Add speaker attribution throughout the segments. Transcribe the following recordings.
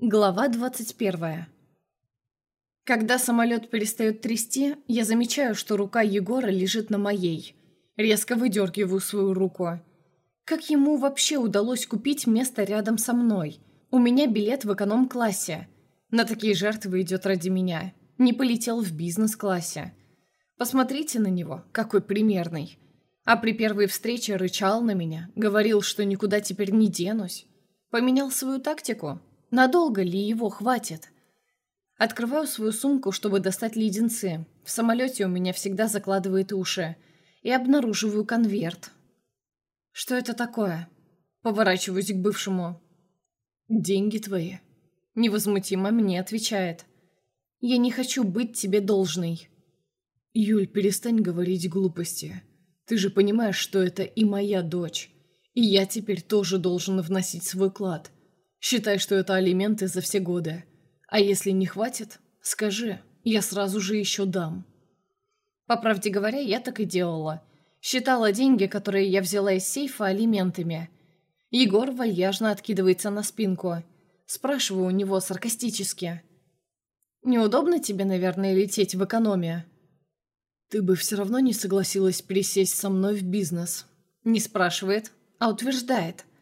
Speaker 1: Глава 21 Когда самолет перестает трясти, я замечаю, что рука Егора лежит на моей. Резко выдергиваю свою руку. Как ему вообще удалось купить место рядом со мной? У меня билет в эконом-классе. На такие жертвы идет ради меня. Не полетел в бизнес-классе. Посмотрите на него, какой примерный. А при первой встрече рычал на меня, говорил, что никуда теперь не денусь. Поменял свою тактику – Надолго ли его хватит? Открываю свою сумку, чтобы достать леденцы. В самолете у меня всегда закладывает уши. И обнаруживаю конверт. Что это такое? Поворачиваюсь к бывшему. Деньги твои. Невозмутимо мне отвечает. Я не хочу быть тебе должной. Юль, перестань говорить глупости. Ты же понимаешь, что это и моя дочь. И я теперь тоже должен вносить свой клад. Считай, что это алименты за все годы. А если не хватит, скажи, я сразу же еще дам». По правде говоря, я так и делала. Считала деньги, которые я взяла из сейфа, алиментами. Егор вальяжно откидывается на спинку. Спрашиваю у него саркастически. «Неудобно тебе, наверное, лететь в экономию?» «Ты бы все равно не согласилась пересесть со мной в бизнес». Не спрашивает, а утверждает –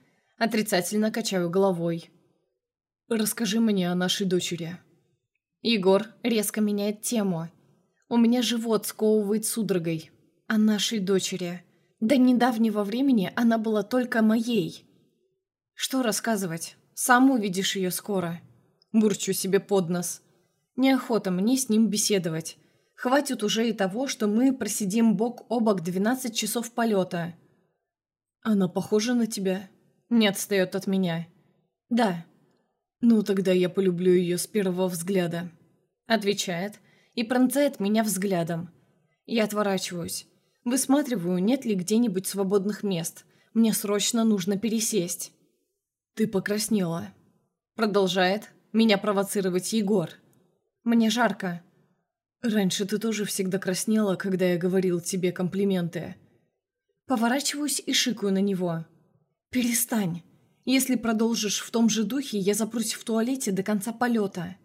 Speaker 1: Отрицательно качаю головой. «Расскажи мне о нашей дочери». Егор резко меняет тему. У меня живот сковывает судорогой. О нашей дочери. До недавнего времени она была только моей. Что рассказывать? Сам увидишь ее скоро. Бурчу себе под нос. Неохота мне с ним беседовать. Хватит уже и того, что мы просидим бок о бок 12 часов полета. Она похожа на тебя? Не отстает от меня. Да. Ну, тогда я полюблю ее с первого взгляда. Отвечает и пронзает меня взглядом. Я отворачиваюсь. Высматриваю, нет ли где-нибудь свободных мест. Мне срочно нужно пересесть. Ты покраснела. Продолжает меня провоцировать Егор. Мне жарко. Раньше ты тоже всегда краснела, когда я говорил тебе комплименты. Поворачиваюсь и шикаю на него. «Перестань. Если продолжишь в том же духе, я запрусь в туалете до конца полета».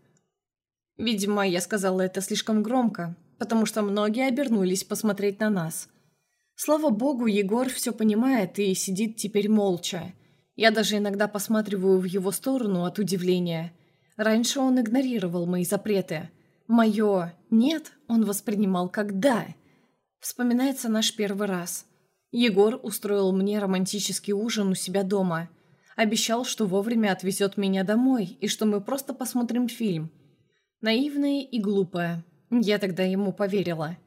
Speaker 1: Видимо, я сказала это слишком громко, потому что многие обернулись посмотреть на нас. Слава богу, Егор все понимает и сидит теперь молча. Я даже иногда посматриваю в его сторону от удивления. Раньше он игнорировал мои запреты. Мое «нет» он воспринимал как «да». Вспоминается наш первый раз – Егор устроил мне романтический ужин у себя дома. Обещал, что вовремя отвезет меня домой и что мы просто посмотрим фильм. Наивная и глупая. Я тогда ему поверила.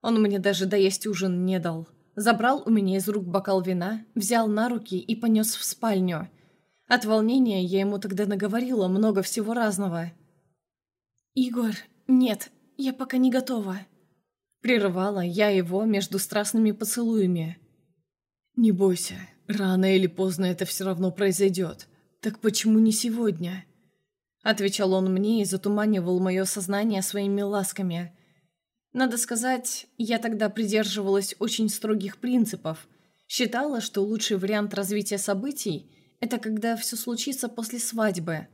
Speaker 1: Он мне даже доесть ужин не дал. Забрал у меня из рук бокал вина, взял на руки и понес в спальню. От волнения я ему тогда наговорила много всего разного. «Игорь, нет, я пока не готова». Прерывала я его между страстными поцелуями. «Не бойся, рано или поздно это все равно произойдет. Так почему не сегодня?» Отвечал он мне и затуманивал мое сознание своими ласками. Надо сказать, я тогда придерживалась очень строгих принципов. Считала, что лучший вариант развития событий – это когда все случится после свадьбы.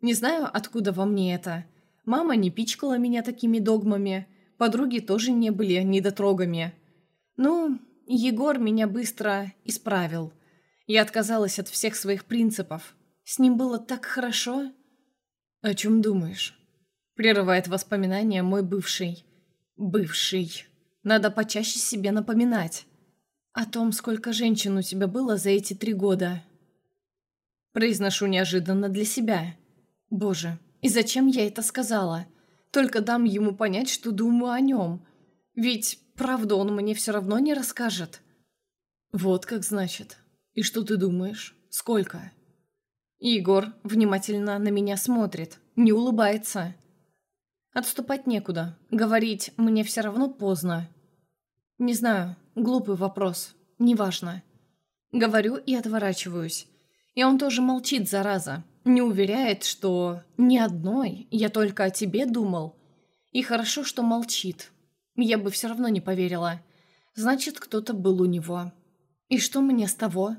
Speaker 1: Не знаю, откуда во мне это. Мама не пичкала меня такими догмами, подруги тоже не были недотрогами. Ну, Егор меня быстро исправил. Я отказалась от всех своих принципов. С ним было так хорошо. «О чем думаешь?» Прерывает воспоминания мой бывший. Бывший. Надо почаще себе напоминать. О том, сколько женщин у тебя было за эти три года. Произношу неожиданно для себя. Боже, и зачем я это сказала? Только дам ему понять, что думаю о нем. Ведь Правду он мне все равно не расскажет. Вот как значит. И что ты думаешь? Сколько? Егор внимательно на меня смотрит, не улыбается. Отступать некуда. Говорить мне все равно поздно. Не знаю, глупый вопрос. Неважно. Говорю и отворачиваюсь. И он тоже молчит, зараза. Не уверяет, что ни одной, я только о тебе думал. И хорошо, что молчит. Я бы все равно не поверила. Значит, кто-то был у него. И что мне с того?